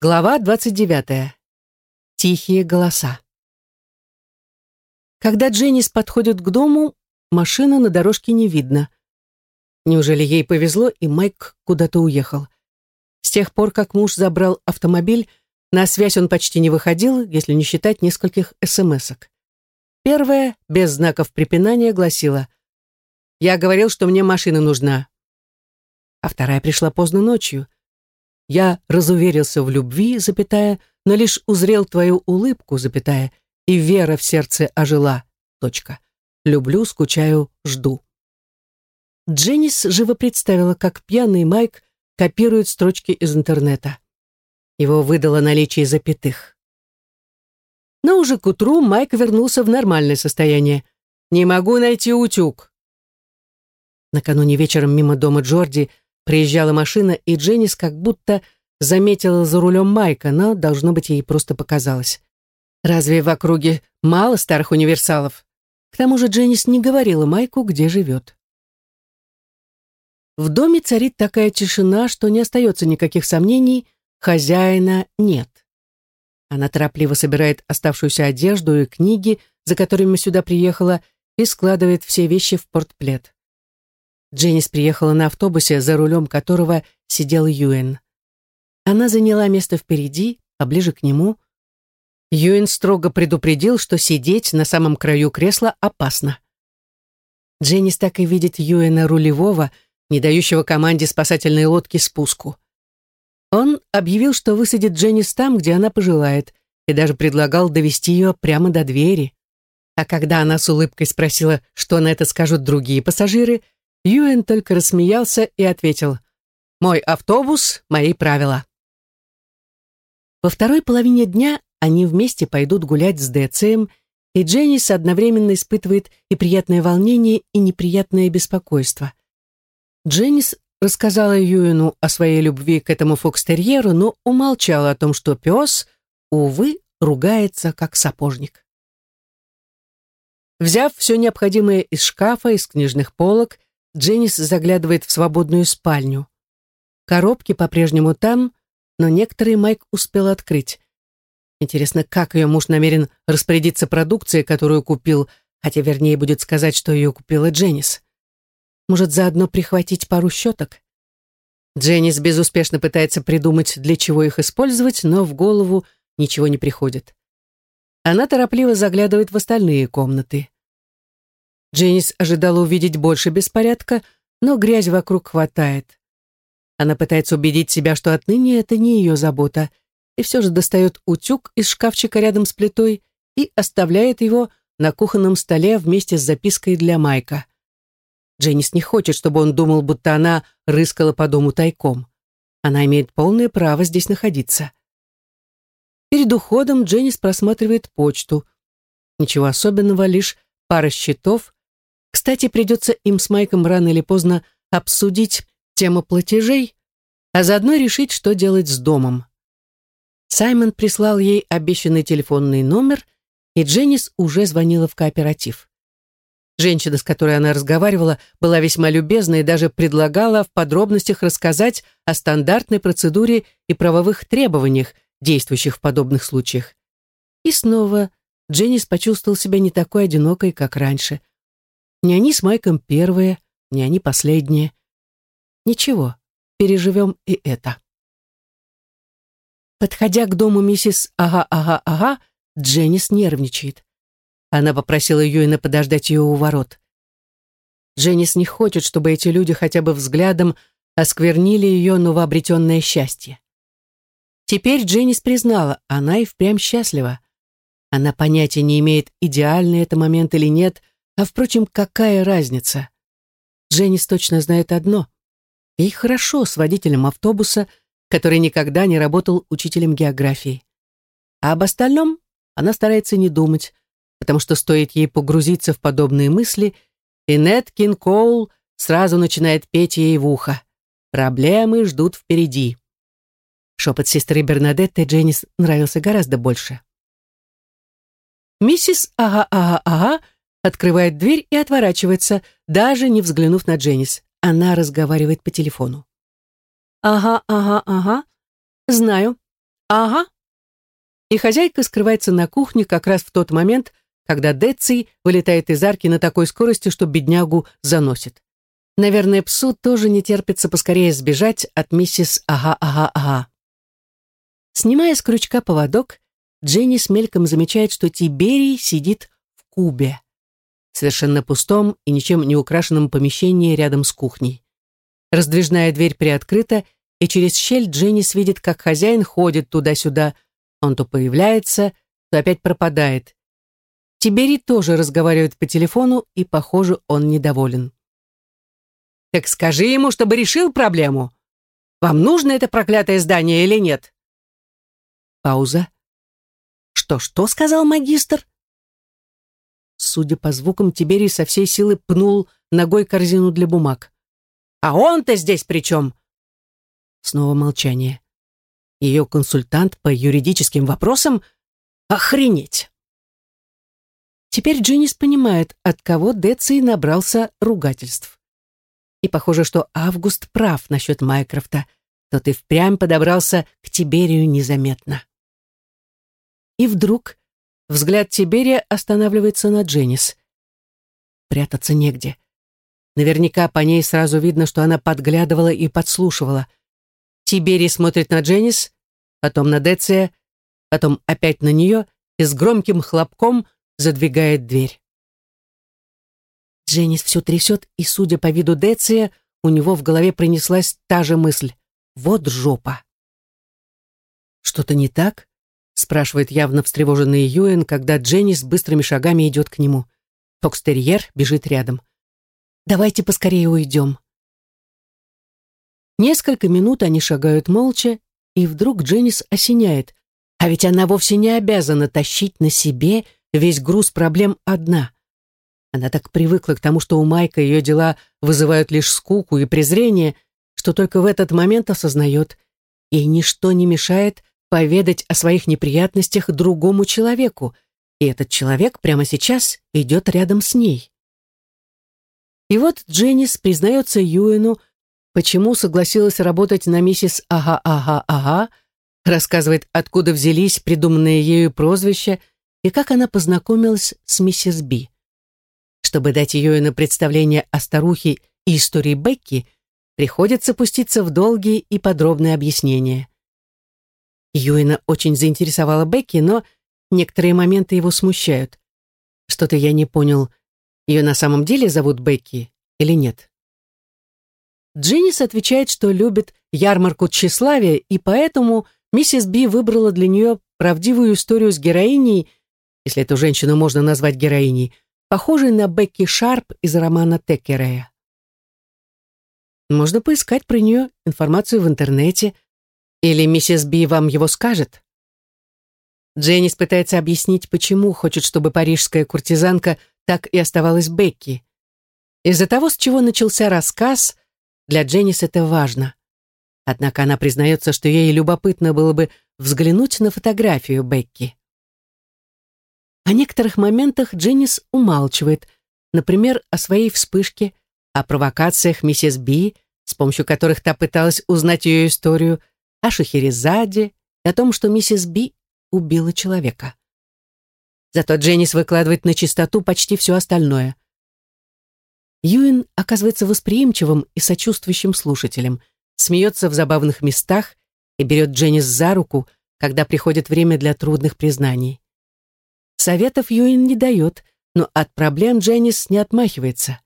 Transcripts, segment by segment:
Глава 29. Тихие голоса. Когда Дженнис подходит к дому, машины на дорожке не видно. Неужели ей повезло, и Майк куда-то уехал? С тех пор, как муж забрал автомобиль, на связь он почти не выходил, если не считать нескольких смс-ок. Первая, без знаков препинания, гласила «Я говорил, что мне машина нужна». А вторая пришла поздно ночью – я разуверился в любви, запятая, но лишь узрел твою улыбку, запятая, и вера в сердце ожила. Точка. Люблю, скучаю, жду. Дженнис живо представила, как пьяный Майк копирует строчки из интернета. Его выдало наличие запятых. Но уже к утру Майк вернулся в нормальное состояние. «Не могу найти утюг». Накануне вечером мимо дома Джорди Приезжала машина, и Дженнис как будто заметила за рулем Майка, но, должно быть, ей просто показалось. Разве в округе мало старых универсалов? К тому же Дженнис не говорила Майку, где живет. В доме царит такая тишина, что не остается никаких сомнений, хозяина нет. Она торопливо собирает оставшуюся одежду и книги, за которыми сюда приехала, и складывает все вещи в портплет. Дженнис приехала на автобусе, за рулем которого сидел Юэн. Она заняла место впереди, поближе к нему. Юэн строго предупредил, что сидеть на самом краю кресла опасно. Дженнис так и видит Юэна рулевого, не дающего команде спасательной лодки спуску. Он объявил, что высадит Дженнис там, где она пожелает, и даже предлагал довести ее прямо до двери. А когда она с улыбкой спросила, что на это скажут другие пассажиры, Юэн только рассмеялся и ответил «Мой автобус, мои правила». Во второй половине дня они вместе пойдут гулять с Децием, и Дженнис одновременно испытывает и приятное волнение, и неприятное беспокойство. Дженнис рассказала Юэну о своей любви к этому фокстерьеру, но умолчала о том, что пес, увы, ругается как сапожник. Взяв все необходимое из шкафа, из книжных полок, Дженнис заглядывает в свободную спальню. Коробки по-прежнему там, но некоторые Майк успел открыть. Интересно, как ее муж намерен распорядиться продукцией, которую купил, хотя вернее будет сказать, что ее купила Дженнис. Может, заодно прихватить пару щеток? Дженнис безуспешно пытается придумать, для чего их использовать, но в голову ничего не приходит. Она торопливо заглядывает в остальные комнаты. Дженнис ожидала увидеть больше беспорядка, но грязь вокруг хватает. Она пытается убедить себя, что отныне это не ее забота, и все же достает утюг из шкафчика рядом с плитой и оставляет его на кухонном столе вместе с запиской для Майка. Дженнис не хочет, чтобы он думал, будто она рыскала по дому тайком. Она имеет полное право здесь находиться. Перед уходом Дженнис просматривает почту. Ничего особенного, лишь пара счетов, кстати, придется им с Майком рано или поздно обсудить тему платежей, а заодно решить, что делать с домом. Саймон прислал ей обещанный телефонный номер, и Дженнис уже звонила в кооператив. Женщина, с которой она разговаривала, была весьма любезна и даже предлагала в подробностях рассказать о стандартной процедуре и правовых требованиях, действующих в подобных случаях. И снова Дженнис почувствовал себя не такой одинокой, как раньше. Не они с Майком первые, не они последние. Ничего, переживем и это. Подходя к дому миссис Ага-Ага-Ага, Дженнис нервничает. Она попросила Юина подождать ее у ворот. Дженнис не хочет, чтобы эти люди хотя бы взглядом осквернили ее новообретенное счастье. Теперь Дженнис признала, она и впрямь счастлива. Она понятия не имеет, идеальный это момент или нет, а, впрочем, какая разница? Дженнис точно знает одно. Ей хорошо с водителем автобуса, который никогда не работал учителем географии. А об остальном она старается не думать, потому что стоит ей погрузиться в подобные мысли, и Нед Кинкоул сразу начинает петь ей в ухо. Проблемы ждут впереди. Шепот сестры Бернадетты Дженнис нравился гораздо больше. Миссис Ага-Ага-Ага открывает дверь и отворачивается, даже не взглянув на Дженнис. Она разговаривает по телефону. «Ага, ага, ага. Знаю. «Ага». И хозяйка скрывается на кухне как раз в тот момент, когда Деций вылетает из арки на такой скорости, что беднягу заносит. Наверное, псу тоже не терпится поскорее сбежать от миссис Ага-Ага-Ага. Снимая с крючка поводок, Дженни с мельком замечает, что Тиберий сидит в кубе, совершенно пустом и ничем не украшенном помещении рядом с кухней. Раздвижная дверь приоткрыта, и через щель Дженнис видит, как хозяин ходит туда-сюда. Он то появляется, то опять пропадает. Тиберий тоже разговаривает по телефону, и, похоже, он недоволен. «Так скажи ему, чтобы решил проблему. Вам нужно это проклятое здание или нет?» Пауза. «Что-что?» — сказал магистр. Судя по звукам, Тиберий со всей силы пнул ногой корзину для бумаг. «А он-то здесь при чем?» Снова молчание. Ее консультант по юридическим вопросам? Охренеть! Теперь Дженнис понимает, от кого Деций набрался ругательств. И похоже, что Август прав насчет Майкрофта. Тот и впрямь подобрался к Тиберию незаметно. И вдруг взгляд Тиберия останавливается на Дженнис. Прятаться негде. Наверняка по ней сразу видно, что она подглядывала и подслушивала. Тиберий смотрит на Дженнис, потом на Деция, потом опять на нее и с громким хлопком задвигает дверь. Дженнис все трясет, и, судя по виду Деция, у него в голове пронеслась та же мысль. Вот жопа. Что-то не так? Спрашивает явно встревоженный Юэн, когда Дженнис быстрыми шагами идет к нему. Фокстерьер бежит рядом. «Давайте поскорее уйдем». Несколько минут они шагают молча, и вдруг Дженнис осеняет. А ведь она вовсе не обязана тащить на себе весь груз проблем одна. Она так привыкла к тому, что у Майка ее дела вызывают лишь скуку и презрение, что только в этот момент осознает, ей ничто не мешает поведать о своих неприятностях другому человеку, и этот человек прямо сейчас идет рядом с ней. И вот Дженнис признается Юэну, почему согласилась работать на миссис Ага-Ага-Ага, рассказывает, откуда взялись придуманные ею прозвища и как она познакомилась с миссис Би. Чтобы дать Юэну представление о старухе и истории Бекки, приходится пуститься в долгие и подробные объяснения. Юина очень заинтересовала Бекки, но некоторые моменты его смущают. Что-то я не понял, ее на самом деле зовут Бекки или нет? Дженнис отвечает, что любит ярмарку тщеславия, и поэтому миссис Би выбрала для нее правдивую историю с героиней, если эту женщину можно назвать героиней, похожей на Бекки Шарп из романа Теккерея. Можно поискать про нее информацию в интернете, или миссис Би вам его скажет? Дженнис пытается объяснить, почему хочет, чтобы парижская куртизанка так и оставалась Бекки. Из-за того, с чего начался рассказ, для Дженнис это важно. Однако она признается, что ей любопытно было бы взглянуть на фотографию Бекки. О некоторых моментах Дженнис умалчивает, например, о своей вспышке, о провокациях миссис Би, с помощью которых та пыталась узнать ее историю, о Шахерезаде и о том, что миссис Би убила человека. Зато Дженнис выкладывает на чистоту почти все остальное. Юин оказывается восприимчивым и сочувствующим слушателем, смеется в забавных местах и берет Дженнис за руку, когда приходит время для трудных признаний. Советов Юин не дает, но от проблем Дженнис не отмахивается.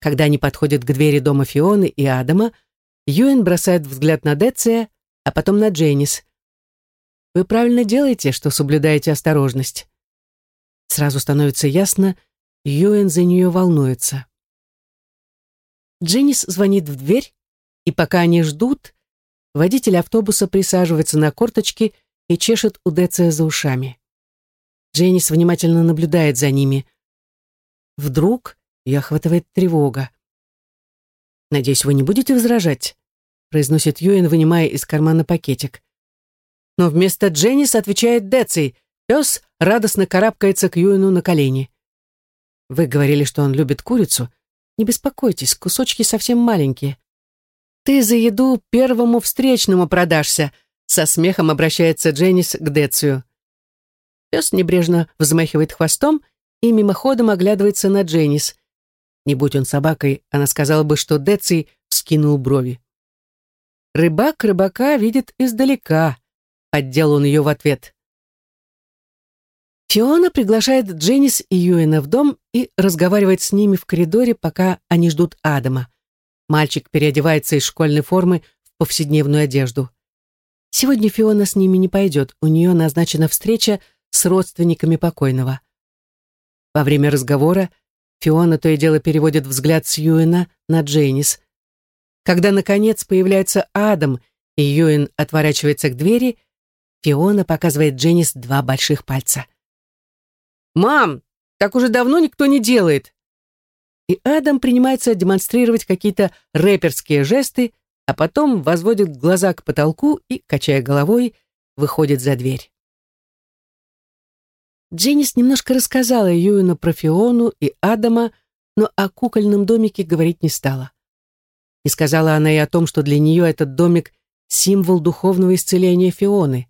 Когда они подходят к двери дома Фионы и Адама, Юин бросает взгляд на Деция, а потом на Дженнис. Вы правильно делаете, что соблюдаете осторожность. Сразу становится ясно, Юэн за нее волнуется. Дженнис звонит в дверь, и пока они ждут, водитель автобуса присаживается на корточки и чешет у Деция за ушами. Дженнис внимательно наблюдает за ними. Вдруг ее охватывает тревога. «Надеюсь, вы не будете возражать?» Произносит Юэн, вынимая из кармана пакетик. Но вместо Дженнис отвечает Деций. Пес радостно карабкается к Юэну на колени. Вы говорили, что он любит курицу. Не беспокойтесь, кусочки совсем маленькие. Ты за еду первому встречному продашься, Со смехом обращается Дженнис к Децию. Пес небрежно взмахивает хвостом и мимоходом оглядывается на Дженнис. Не будь он собакой, она сказала бы, что Деций вскинул брови. Рыбак рыбака видит издалека. Поддел он ее в ответ. Фиона приглашает Дженнис и Юэна в дом и разговаривает с ними в коридоре, пока они ждут Адама. Мальчик переодевается из школьной формы в повседневную одежду. Сегодня Фиона с ними не пойдет, у нее назначена встреча с родственниками покойного. Во время разговора Фиона то и дело переводит взгляд с Юэна на Дженнис. Когда, наконец, появляется Адам, и Юэн отворачивается к двери, Фиона показывает Дженнис два больших пальца. «Мам, так уже давно никто не делает!» И Адам принимается демонстрировать какие-то рэперские жесты, а потом возводит глаза к потолку и, качая головой, выходит за дверь. Дженнис немножко рассказала Юину про Фиону и Адама, но о кукольном домике говорить не стала. И сказала она и о том, что для нее этот домик — символ духовного исцеления Фионы.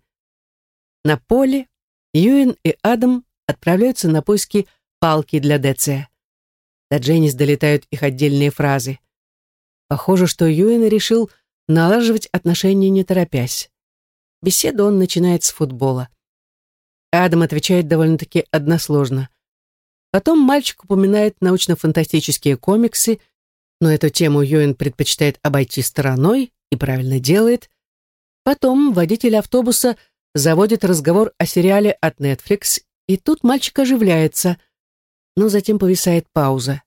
На поле Юин и Адам отправляются на поиски палки для Деция. До Дженнис долетают их отдельные фразы. Похоже, что Юин решил налаживать отношения не торопясь. Беседу он начинает с футбола. Адам отвечает довольно-таки односложно. Потом мальчик упоминает научно-фантастические комиксы, но эту тему Йоэн предпочитает обойти стороной и правильно делает. Потом водитель автобуса заводит разговор о сериале от Netflix, и тут мальчик оживляется, но затем повисает пауза.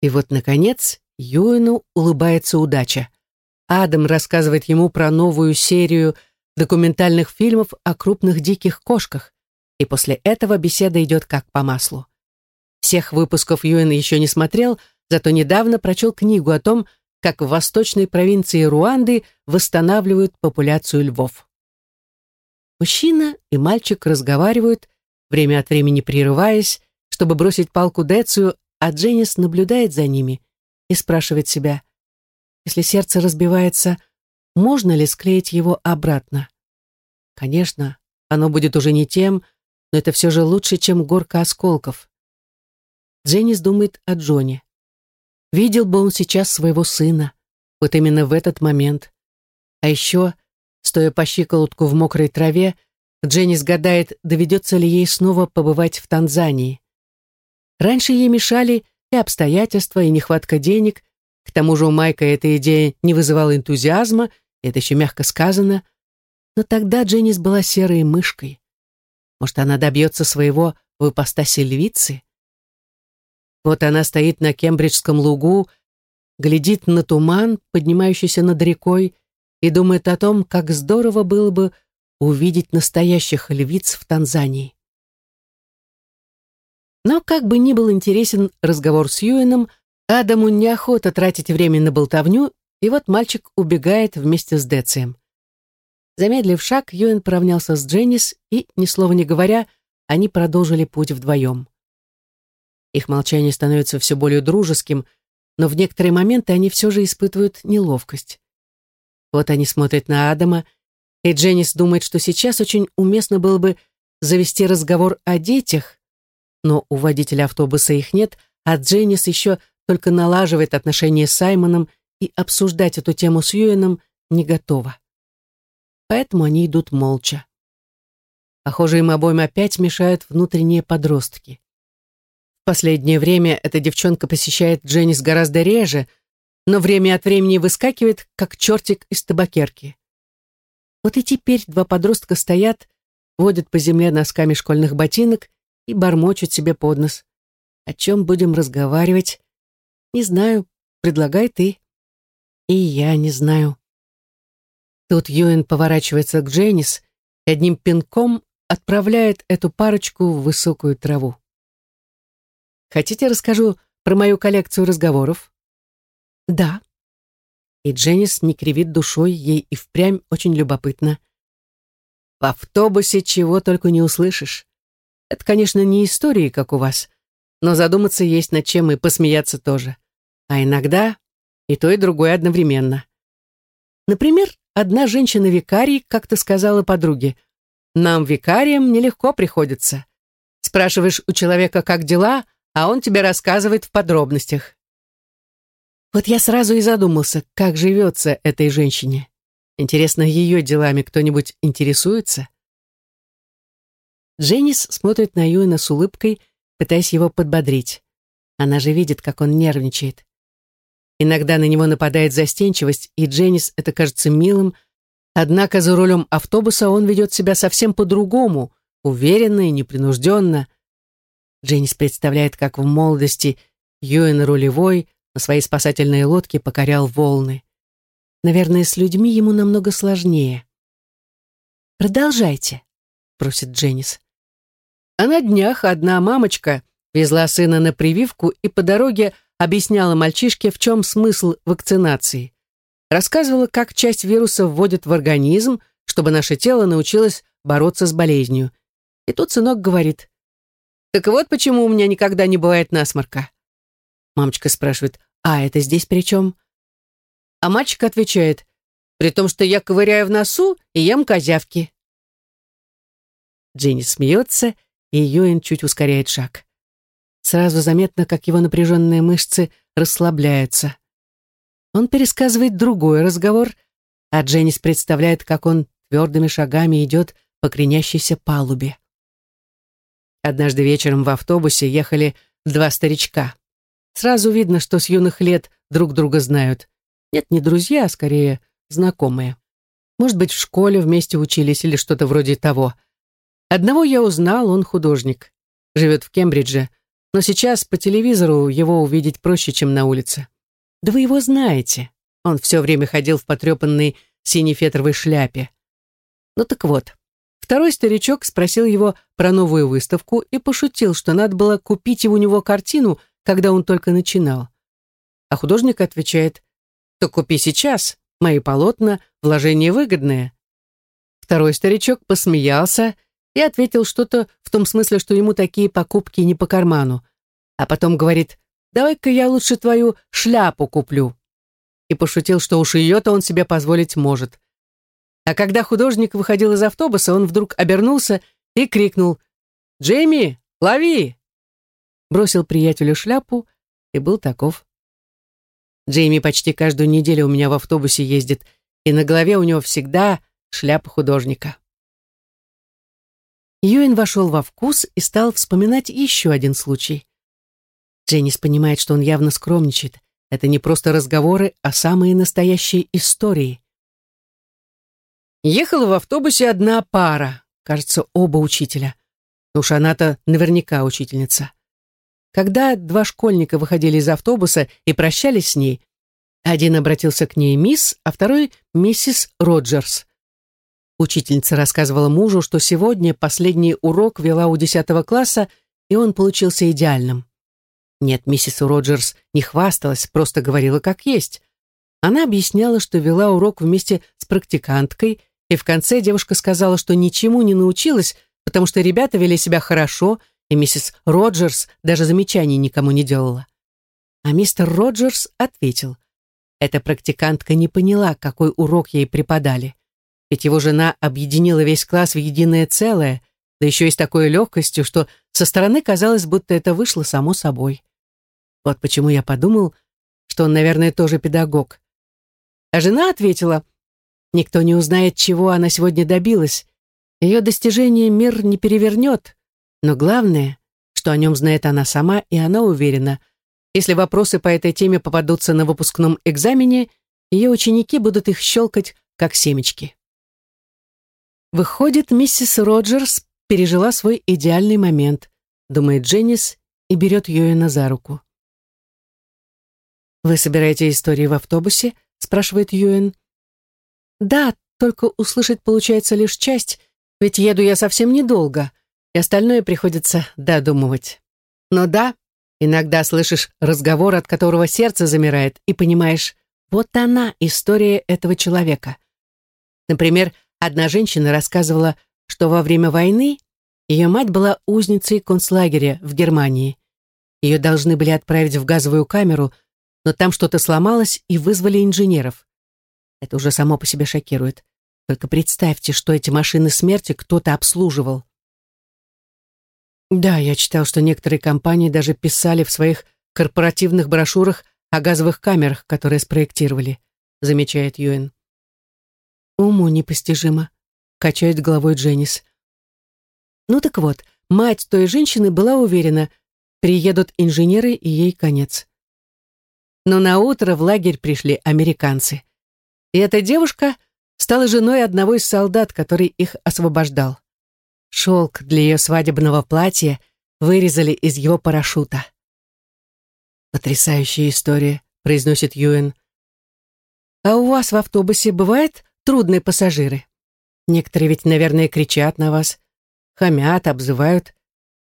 И вот, наконец, Юэну улыбается удача. Адам рассказывает ему про новую серию документальных фильмов о крупных диких кошках, и после этого беседа идет как по маслу. Всех выпусков Юэн еще не смотрел, зато недавно прочел книгу о том, как в восточной провинции Руанды восстанавливают популяцию львов. Мужчина и мальчик разговаривают, время от времени прерываясь, чтобы бросить палку Децию, а Дженнис наблюдает за ними и спрашивает себя, если сердце разбивается, можно ли склеить его обратно. Конечно, оно будет уже не тем, но это все же лучше, чем горка осколков. Дженнис думает о Джоне. Видел бы он сейчас своего сына, вот именно в этот момент. А еще, стоя по щиколотку в мокрой траве, Дженнис гадает, доведется ли ей снова побывать в Танзании. Раньше ей мешали и обстоятельства, и нехватка денег, к тому же у Майка эта идея не вызывала энтузиазма, это еще мягко сказано. Но тогда Дженнис была серой мышкой. Может, она добьется своего в ипостаси львицы? Вот она стоит на Кембриджском лугу, глядит на туман, поднимающийся над рекой, и думает о том, как здорово было бы увидеть настоящих львиц в Танзании. Но как бы ни был интересен разговор с Юэном, Адаму неохота тратить время на болтовню, и вот мальчик убегает вместе с Децием. Замедлив шаг, Юэн поравнялся с Дженнис, и, ни слова не говоря, они продолжили путь вдвоем. Их молчание становится все более дружеским, но в некоторые моменты они все же испытывают неловкость. Вот они смотрят на Адама, и Дженнис думает, что сейчас очень уместно было бы завести разговор о детях, но у водителя автобуса их нет, а Дженнис еще только налаживает отношения с Саймоном и обсуждать эту тему с Юэном не готова. Поэтому они идут молча. Похоже, им обоим опять мешают внутренние подростки. Последнее время эта девчонка посещает Дженнис гораздо реже, но время от времени выскакивает, как чертик из табакерки. Вот и теперь два подростка стоят, водят по земле носками школьных ботинок и бормочут себе под нос. О чем будем разговаривать? Не знаю, предлагай ты. И я не знаю. Тут Юэн поворачивается к Дженнис и одним пинком отправляет эту парочку в высокую траву. Хотите, расскажу про мою коллекцию разговоров? Да. И Дженнис не кривит душой, ей и впрямь очень любопытно. В автобусе чего только не услышишь. Это, конечно, не истории, как у вас, но задуматься есть над чем и посмеяться тоже. А иногда и то, и другое одновременно. Например, одна женщина-викарий как-то сказала подруге, «Нам, викариям, нелегко приходится. Спрашиваешь у человека, как дела, а он тебе рассказывает в подробностях». Вот я сразу и задумался, как живется этой женщине. Интересно, ее делами кто-нибудь интересуется? Дженнис смотрит на Юэна с улыбкой, пытаясь его подбодрить. Она же видит, как он нервничает. Иногда на него нападает застенчивость, и Дженнис это кажется милым, однако за рулем автобуса он ведет себя совсем по-другому, уверенно и непринужденно. Дженнис представляет, как в молодости Юэн рулевой на своей спасательной лодке покорял волны. Наверное, с людьми ему намного сложнее. «Продолжайте», — просит Дженнис. А на днях одна мамочка везла сына на прививку и по дороге объясняла мальчишке, в чем смысл вакцинации. Рассказывала, как часть вируса вводят в организм, чтобы наше тело научилось бороться с болезнью. И тут сынок говорит, «Так вот почему у меня никогда не бывает насморка». Мамочка спрашивает, «А это здесь при чем?» А мальчик отвечает, «При том, что я ковыряю в носу и ем козявки». Дженни смеется, и Юэн чуть ускоряет шаг. Сразу заметно, как его напряженные мышцы расслабляются. Он пересказывает другой разговор, а Дженнис представляет, как он твердыми шагами идет по кренящейся палубе. Однажды вечером в автобусе ехали два старичка. Сразу видно, что с юных лет друг друга знают. Нет, не друзья, а скорее знакомые. Может быть, в школе вместе учились или что-то вроде того. Одного я узнал, он художник. Живет в Кембридже, но сейчас по телевизору его увидеть проще, чем на улице. Да вы его знаете. Он все время ходил в потрепанной синей-фетровой шляпе. Ну так вот, второй старичок спросил его про новую выставку и пошутил, что надо было купить у него картину, когда он только начинал. А художник отвечает, то купи сейчас, мои полотна, вложение выгодное. Второй старичок посмеялся и ответил что-то в том смысле, что ему такие покупки не по карману. А потом говорит, давай-ка я лучше твою шляпу куплю. И пошутил, что уж ее-то он себе позволить может. А когда художник выходил из автобуса, он вдруг обернулся и крикнул «Джейми, лови!» Бросил приятелю шляпу и был таков. Джейми почти каждую неделю у меня в автобусе ездит, и на голове у него всегда шляпа художника. Юэн вошел во вкус и стал вспоминать еще один случай. Дженнис понимает, что он явно скромничает. Это не просто разговоры, а самые настоящие истории. Ехала в автобусе одна пара, кажется, оба учителя. Уж она-то наверняка учительница. Когда два школьника выходили из автобуса и прощались с ней, один обратился к ней мисс, а второй миссис Роджерс. Учительница рассказывала мужу, что сегодня последний урок вела у 10 класса, и он получился идеальным. Нет, миссис Роджерс не хвасталась, просто говорила как есть. Она объясняла, что вела урок вместе с практиканткой, и в конце девушка сказала, что ничему не научилась, потому что ребята вели себя хорошо, и миссис Роджерс даже замечаний никому не делала. А мистер Роджерс ответил, эта практикантка не поняла, какой урок ей преподали. Ведь его жена объединила весь класс в единое целое, да еще и с такой легкостью, что со стороны казалось, будто это вышло само собой. Вот почему я подумал, что он, наверное, тоже педагог. А жена ответила, никто не узнает, чего она сегодня добилась. Ее достижение мир не перевернет. Но главное, что о нем знает она сама, и она уверена, если вопросы по этой теме попадутся на выпускном экзамене, ее ученики будут их щелкать, как семечки. Выходит, миссис Роджерс пережила свой идеальный момент, думает Дженнис и берет Юэна за руку. «Вы собираете истории в автобусе?» спрашивает Юэн. «Да, только услышать получается лишь часть, ведь еду я совсем недолго, и остальное приходится додумывать. Но да, иногда слышишь разговор, от которого сердце замирает, и понимаешь, вот она, история этого человека. Например, Одна женщина рассказывала, что во время войны ее мать была узницей концлагеря в Германии. Ее должны были отправить в газовую камеру, но там что-то сломалось и вызвали инженеров. Это уже само по себе шокирует. Только представьте, что эти машины смерти кто-то обслуживал. Да, я читал, что некоторые компании даже писали в своих корпоративных брошюрах о газовых камерах, которые спроектировали, замечает Юэн. Уму непостижимо, качает головой Дженнис. Ну так вот, мать той женщины была уверена, приедут инженеры и ей конец. Но на утро в лагерь пришли американцы. И эта девушка стала женой одного из солдат, который их освобождал. Шелк для ее свадебного платья вырезали из его парашюта. «Потрясающая история», — произносит Юэн. «А у вас в автобусе бывают трудные пассажиры? Некоторые ведь, наверное, кричат на вас, хамят, обзывают».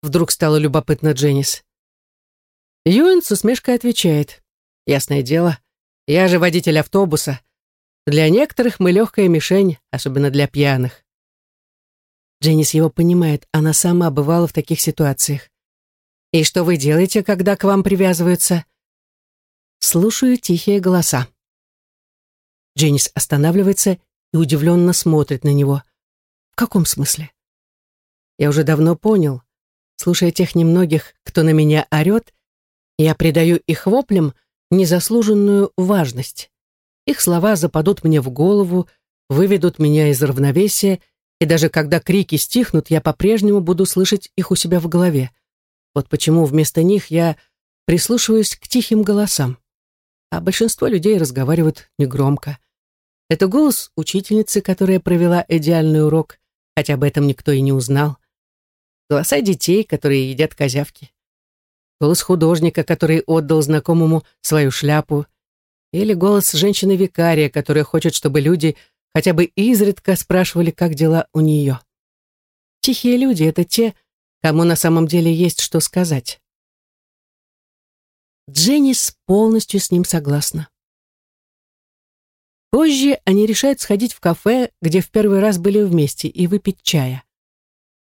Вдруг стало любопытно Дженнис. Юэн с усмешкой отвечает. «Ясное дело, я же водитель автобуса. Для некоторых мы легкая мишень, особенно для пьяных». Дженнис его понимает, она сама бывала в таких ситуациях. «И что вы делаете, когда к вам привязываются?» Слушаю тихие голоса. Дженнис останавливается и удивленно смотрит на него. «В каком смысле?» Я уже давно понял. Слушая тех немногих, кто на меня орет, я придаю их воплям незаслуженную важность. Их слова западут мне в голову, выведут меня из равновесия, и даже когда крики стихнут, я по-прежнему буду слышать их у себя в голове. Вот почему вместо них я прислушиваюсь к тихим голосам. А большинство людей разговаривают негромко. Это голос учительницы, которая провела идеальный урок, хотя об этом никто и не узнал. Голоса детей, которые едят козявки. Голос художника, который отдал знакомому свою шляпу. Или голос женщины-викария, которая хочет, чтобы люди хотя бы изредка спрашивали, как дела у нее. Тихие люди — это те, кому на самом деле есть что сказать. Дженнис полностью с ним согласна. Позже они решают сходить в кафе, где в первый раз были вместе, и выпить чая.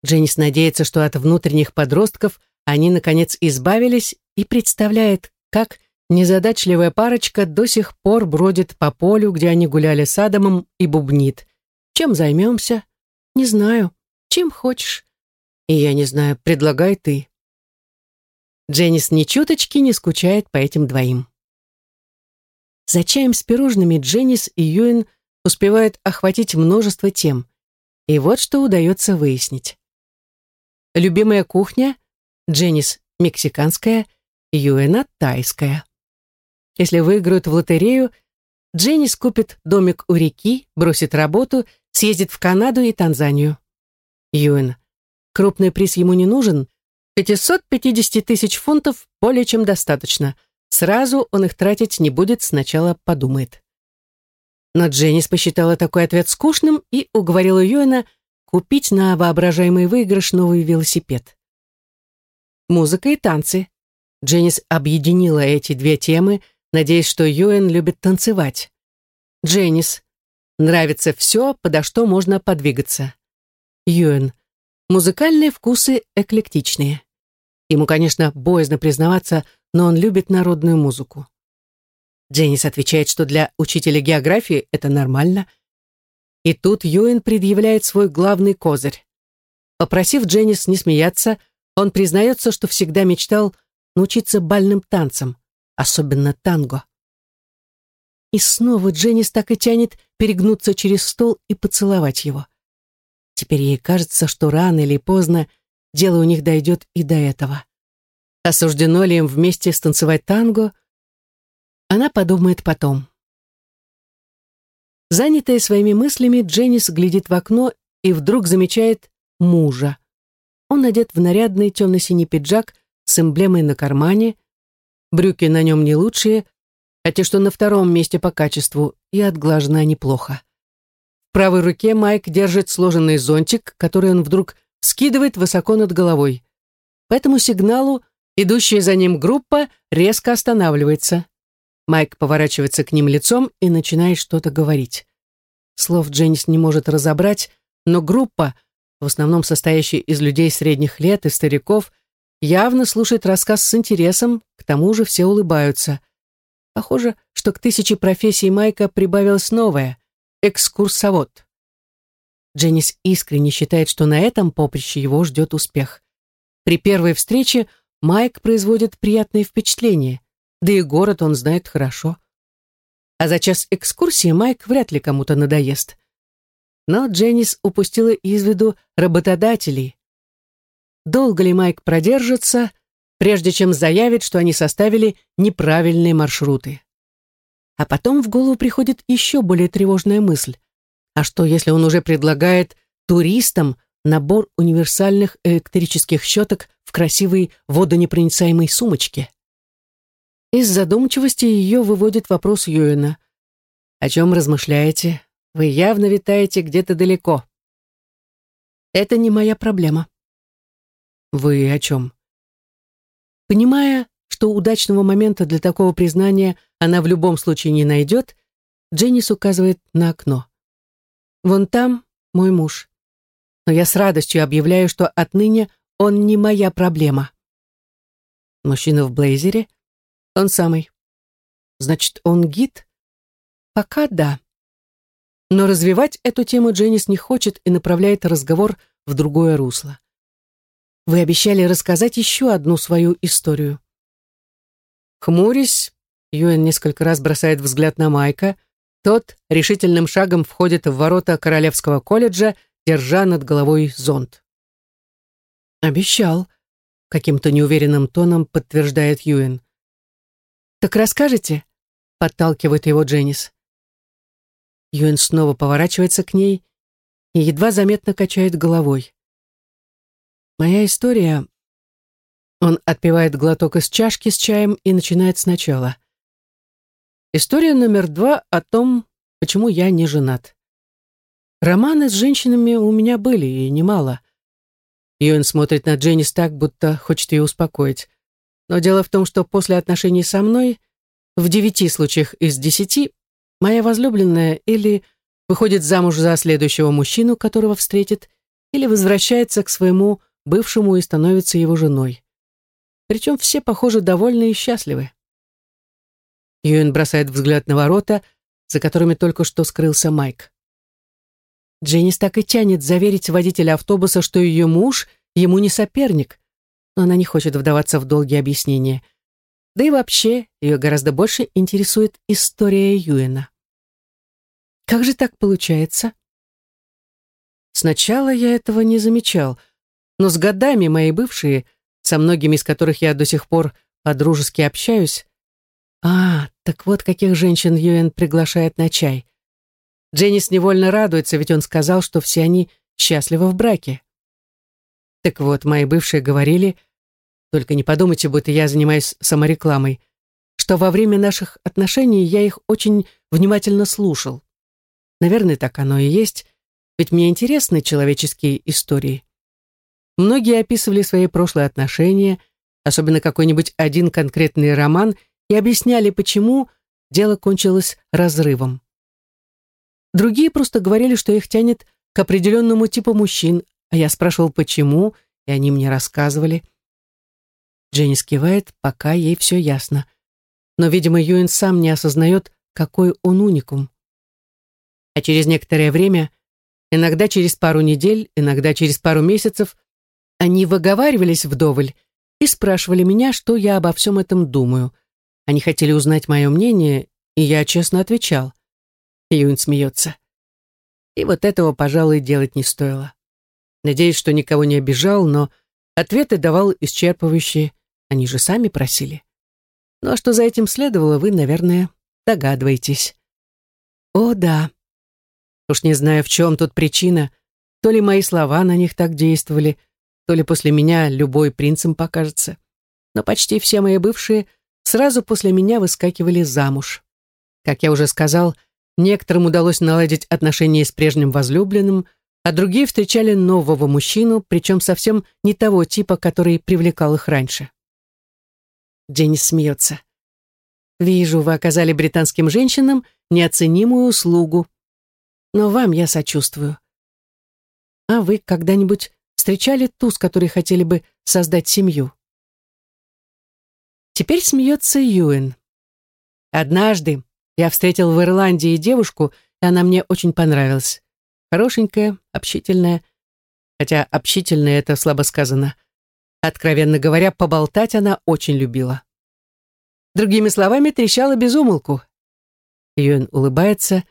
Дженнис надеется, что от внутренних подростков они, наконец, избавились и представляет, как незадачливая парочка до сих пор бродит по полю, где они гуляли с Адамом, и бубнит. «Чем займемся?» «Не знаю. Чем хочешь?» И я не знаю, предлагай ты. Дженнис ни чуточки не скучает по этим двоим. За чаем с пирожными Дженнис и Юэн успевают охватить множество тем. И вот что удается выяснить. Любимая кухня Дженнис мексиканская, Юэна тайская. Если выиграют в лотерею, Дженнис купит домик у реки, бросит работу, съездит в Канаду и Танзанию. Юэн Крупный приз ему не нужен. 550 тысяч фунтов более чем достаточно. Сразу он их тратить не будет, сначала подумает. Но Дженнис посчитала такой ответ скучным и уговорила Юэна купить на воображаемый выигрыш новый велосипед. Музыка и танцы. Дженнис объединила эти две темы, надеясь, что Юэн любит танцевать. Дженнис. Нравится все, подо что можно подвигаться. Юэн. Музыкальные вкусы эклектичные. Ему, конечно, боязно признаваться, но он любит народную музыку. Дженнис отвечает, что для учителя географии это нормально. И тут Юэн предъявляет свой главный козырь. Попросив Дженнис не смеяться, он признается, что всегда мечтал научиться бальным танцам, особенно танго. И снова Дженнис так и тянет перегнуться через стол и поцеловать его. Теперь ей кажется, что рано или поздно дело у них дойдет и до этого. Осуждено ли им вместе станцевать танго? Она подумает потом. Занятая своими мыслями, Дженнис глядит в окно и вдруг замечает мужа. Он одет в нарядный темно-синий пиджак с эмблемой на кармане, брюки на нем не лучшие, а те, что на втором месте по качеству, и отглажены неплохо. В правой руке Майк держит сложенный зонтик, который он вдруг скидывает высоко над головой. По этому сигналу идущая за ним группа резко останавливается. Майк поворачивается к ним лицом и начинает что-то говорить. Слов Дженнис не может разобрать, но группа, в основном состоящая из людей средних лет и стариков, явно слушает рассказ с интересом, к тому же все улыбаются. Похоже, что к тысяче профессий Майка прибавилась новая — экскурсовод. Дженнис искренне считает, что на этом поприще его ждет успех. При первой встрече Майк производит приятные впечатления, да и город он знает хорошо. А за час экскурсии Майк вряд ли кому-то надоест. Но Дженнис упустила из виду работодателей. Долго ли Майк продержится, прежде чем заявит, что они составили неправильные маршруты? А потом в голову приходит еще более тревожная мысль. А что, если он уже предлагает туристам набор универсальных электрических щеток в красивой водонепроницаемой сумочке? Из задумчивости ее выводит вопрос Юэна. «О чем размышляете? Вы явно витаете где-то далеко». «Это не моя проблема». «Вы о чем?» Понимая, что удачного момента для такого признания она в любом случае не найдет, Дженнис указывает на окно. Вон там мой муж. Но я с радостью объявляю, что отныне он не моя проблема. Мужчина в блейзере? Он самый. Значит, он гид? Пока да. Но развивать эту тему Дженнис не хочет и направляет разговор в другое русло. Вы обещали рассказать еще одну свою историю. Хмурясь, Юэн несколько раз бросает взгляд на Майка — тот решительным шагом входит в ворота Королевского колледжа, держа над головой зонт. «Обещал», — каким-то неуверенным тоном подтверждает Юэн. «Так расскажете?» — подталкивает его Дженнис. Юэн снова поворачивается к ней и едва заметно качает головой. «Моя история...» Он отпивает глоток из чашки с чаем и начинает сначала. История номер два о том, почему я не женат. Романы с женщинами у меня были, и немало. Йоэн смотрит на Дженнис так, будто хочет ее успокоить. Но дело в том, что после отношений со мной в девяти случаях из десяти моя возлюбленная или выходит замуж за следующего мужчину, которого встретит, или возвращается к своему бывшему и становится его женой. Причем все, похоже, довольны и счастливы. Юэн бросает взгляд на ворота, за которыми только что скрылся Майк. Дженнис так и тянет заверить водителя автобуса, что ее муж ему не соперник, но она не хочет вдаваться в долгие объяснения. Да и вообще, ее гораздо больше интересует история Юэна. Как же так получается? Сначала я этого не замечал, но с годами мои бывшие, со многими из которых я до сих пор подружески общаюсь, а, так вот каких женщин Юэн приглашает на чай. Дженнис невольно радуется, ведь он сказал, что все они счастливы в браке. Так вот, мои бывшие говорили, только не подумайте, будто я занимаюсь саморекламой, что во время наших отношений я их очень внимательно слушал. Наверное, так оно и есть, ведь мне интересны человеческие истории. Многие описывали свои прошлые отношения, особенно какой-нибудь один конкретный роман — и объясняли, почему дело кончилось разрывом. Другие просто говорили, что их тянет к определенному типу мужчин, а я спрашивал, почему, и они мне рассказывали. Дженни скивает, пока ей все ясно. Но, видимо, Юэн сам не осознает, какой он уникум. А через некоторое время, иногда через пару недель, иногда через пару месяцев, они выговаривались вдоволь и спрашивали меня, что я обо всем этом думаю. Они хотели узнать мое мнение, и я честно отвечал. Юин смеется. И вот этого, пожалуй, делать не стоило. Надеюсь, что никого не обижал, но ответы давал исчерпывающие. Они же сами просили. Ну а что за этим следовало, вы, наверное, догадываетесь. О, да. Уж не знаю, в чем тут причина. То ли мои слова на них так действовали, то ли после меня любой принцем покажется. Но почти все мои бывшие — сразу после меня выскакивали замуж. Как я уже сказал, некоторым удалось наладить отношения с прежним возлюбленным, а другие встречали нового мужчину, причем совсем не того типа, который привлекал их раньше. Деннис смеется. «Вижу, вы оказали британским женщинам неоценимую услугу. Но вам я сочувствую. А вы когда-нибудь встречали ту, с которой хотели бы создать семью?» Теперь смеется Юэн. Однажды, Я встретил в Ирландии девушку, и она мне очень понравилась. Хорошенькая, общительная. Хотя общительная — это слабо сказано. Откровенно говоря, поболтать она очень любила. Другими словами, трещала без умолку. Юэн улыбается,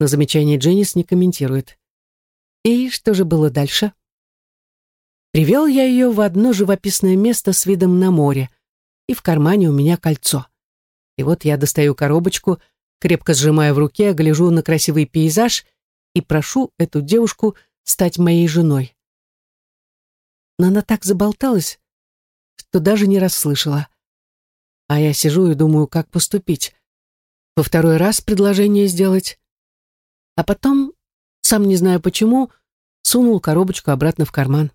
но замечание Дженнис не комментирует. И что же было дальше? Привел я ее в одно живописное место с видом на море, и в кармане у меня кольцо. И вот я достаю коробочку, крепко сжимая в руке, гляжу на красивый пейзаж и прошу эту девушку стать моей женой. Но она так заболталась, что даже не расслышала. А я сижу и думаю, как поступить. Во второй раз предложение сделать. А потом, сам не знаю почему, сунул коробочку обратно в карман.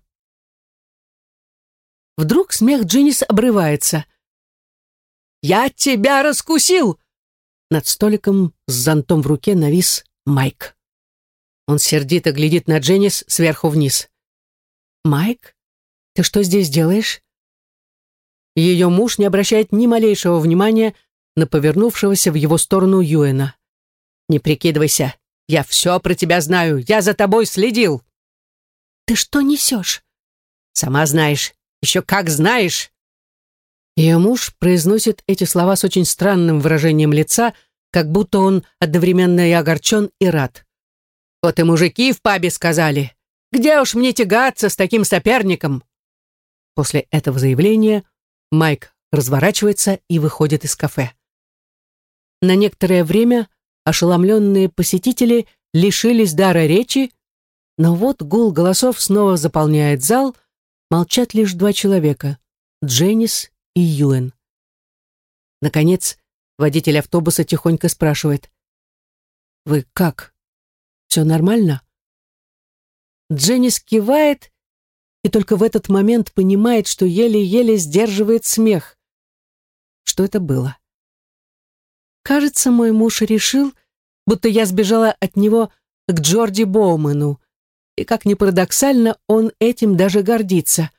Вдруг смех Дженнис обрывается. «Я тебя раскусил!» Над столиком с зонтом в руке навис Майк. Он сердито глядит на Дженнис сверху вниз. «Майк, ты что здесь делаешь?» Ее муж не обращает ни малейшего внимания на повернувшегося в его сторону Юэна. «Не прикидывайся, я все про тебя знаю, я за тобой следил». «Ты что несешь?» «Сама знаешь, еще как знаешь». Ее муж произносит эти слова с очень странным выражением лица, как будто он одновременно и огорчен, и рад. «Вот и мужики в пабе сказали, где уж мне тягаться с таким соперником?» После этого заявления Майк разворачивается и выходит из кафе. На некоторое время ошеломленные посетители лишились дара речи, но вот гул голосов снова заполняет зал, молчат лишь два человека — Дженнис и Юэн. Наконец, водитель автобуса тихонько спрашивает. «Вы как? Все нормально?» Дженнис кивает и только в этот момент понимает, что еле-еле сдерживает смех. Что это было? Кажется, мой муж решил, будто я сбежала от него к Джорди Боуману, и, как ни парадоксально, он этим даже гордится.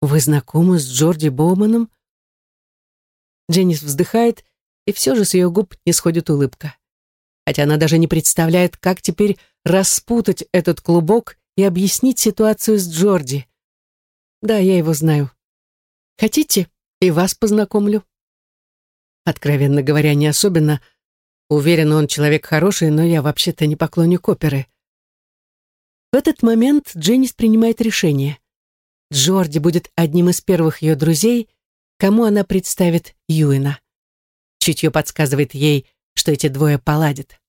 «Вы знакомы с Джорди Боуманом?» Дженнис вздыхает, и все же с ее губ не сходит улыбка. Хотя она даже не представляет, как теперь распутать этот клубок и объяснить ситуацию с Джорди. Да, я его знаю. Хотите, и вас познакомлю? Откровенно говоря, не особенно. Уверен, он человек хороший, но я вообще-то не поклонник оперы. В этот момент Дженнис принимает решение. Джорди будет одним из первых ее друзей, кому она представит Юина. Чутье подсказывает ей, что эти двое поладят.